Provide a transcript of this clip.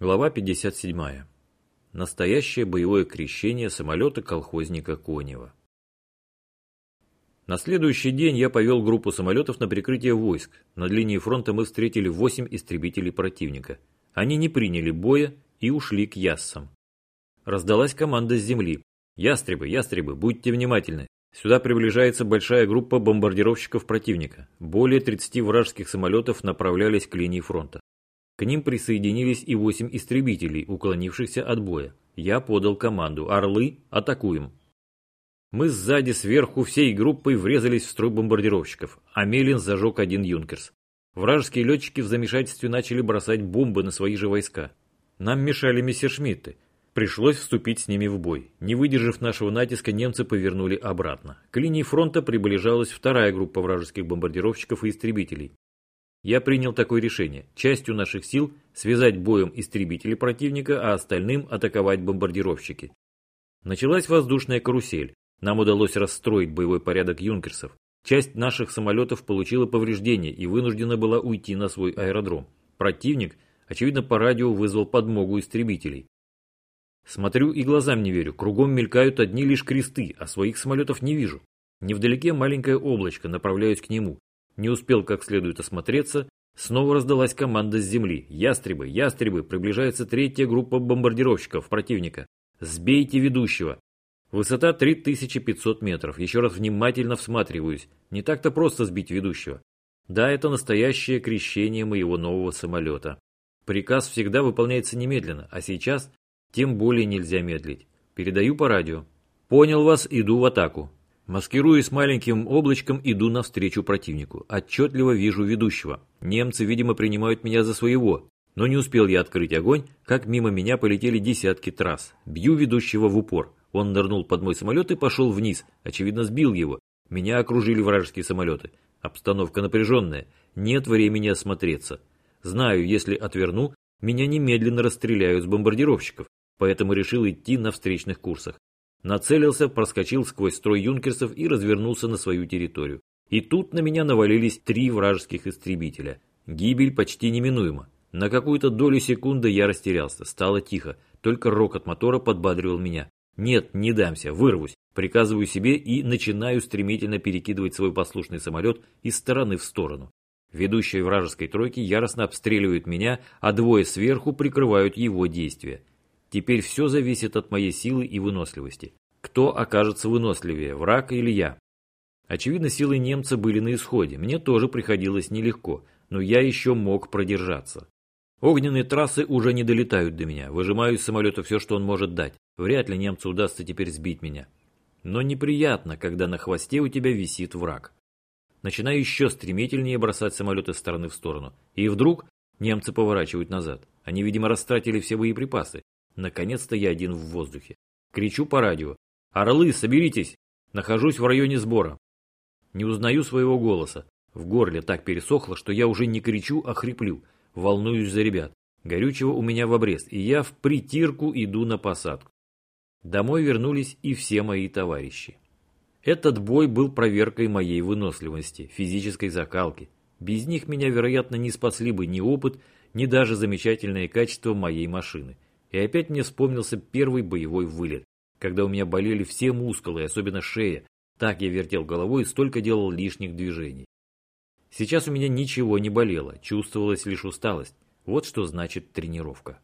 Глава 57. Настоящее боевое крещение самолета колхозника Конева. На следующий день я повел группу самолетов на прикрытие войск. Над линией фронта мы встретили 8 истребителей противника. Они не приняли боя и ушли к яссам. Раздалась команда с земли. «Ястребы, ястребы, будьте внимательны. Сюда приближается большая группа бомбардировщиков противника. Более 30 вражеских самолетов направлялись к линии фронта. К ним присоединились и восемь истребителей, уклонившихся от боя. Я подал команду «Орлы, атакуем!». Мы сзади сверху всей группой врезались в строй бомбардировщиков, а Мелин зажег один «Юнкерс». Вражеские летчики в замешательстве начали бросать бомбы на свои же войска. Нам мешали мессершмитты. Пришлось вступить с ними в бой. Не выдержав нашего натиска, немцы повернули обратно. К линии фронта приближалась вторая группа вражеских бомбардировщиков и истребителей. Я принял такое решение. Частью наших сил связать боем истребители противника, а остальным атаковать бомбардировщики. Началась воздушная карусель. Нам удалось расстроить боевой порядок юнкерсов. Часть наших самолетов получила повреждения и вынуждена была уйти на свой аэродром. Противник, очевидно, по радио вызвал подмогу истребителей. Смотрю и глазам не верю. Кругом мелькают одни лишь кресты, а своих самолетов не вижу. Невдалеке маленькое облачко, направляюсь к нему. Не успел как следует осмотреться, снова раздалась команда с земли. «Ястребы! Ястребы!» Приближается третья группа бомбардировщиков противника. «Сбейте ведущего!» Высота 3500 метров. Еще раз внимательно всматриваюсь. Не так-то просто сбить ведущего. Да, это настоящее крещение моего нового самолета. Приказ всегда выполняется немедленно, а сейчас тем более нельзя медлить. Передаю по радио. Понял вас, иду в атаку. Маскируясь маленьким облачком, иду навстречу противнику. Отчетливо вижу ведущего. Немцы, видимо, принимают меня за своего. Но не успел я открыть огонь, как мимо меня полетели десятки трасс. Бью ведущего в упор. Он нырнул под мой самолет и пошел вниз. Очевидно, сбил его. Меня окружили вражеские самолеты. Обстановка напряженная. Нет времени осмотреться. Знаю, если отверну, меня немедленно расстреляют с бомбардировщиков. Поэтому решил идти на встречных курсах. Нацелился, проскочил сквозь строй юнкерсов и развернулся на свою территорию. И тут на меня навалились три вражеских истребителя. Гибель почти неминуема. На какую-то долю секунды я растерялся. Стало тихо. Только рокот мотора подбадривал меня. Нет, не дамся, вырвусь. Приказываю себе и начинаю стремительно перекидывать свой послушный самолет из стороны в сторону. Ведущие вражеской тройки яростно обстреливают меня, а двое сверху прикрывают его действия. Теперь все зависит от моей силы и выносливости. Кто окажется выносливее, враг или я? Очевидно, силы немца были на исходе. Мне тоже приходилось нелегко, но я еще мог продержаться. Огненные трассы уже не долетают до меня. Выжимаю из самолета все, что он может дать. Вряд ли немцу удастся теперь сбить меня. Но неприятно, когда на хвосте у тебя висит враг. Начинаю еще стремительнее бросать самолеты с стороны в сторону. И вдруг немцы поворачивают назад. Они, видимо, растратили все боеприпасы. Наконец-то я один в воздухе. Кричу по радио. «Орлы, соберитесь! Нахожусь в районе сбора». Не узнаю своего голоса. В горле так пересохло, что я уже не кричу, а хриплю. Волнуюсь за ребят. Горючего у меня в обрез, и я в притирку иду на посадку. Домой вернулись и все мои товарищи. Этот бой был проверкой моей выносливости, физической закалки. Без них меня, вероятно, не спасли бы ни опыт, ни даже замечательные качества моей машины. И опять мне вспомнился первый боевой вылет, когда у меня болели все мускулы, особенно шея. Так я вертел головой и столько делал лишних движений. Сейчас у меня ничего не болело, чувствовалась лишь усталость. Вот что значит тренировка.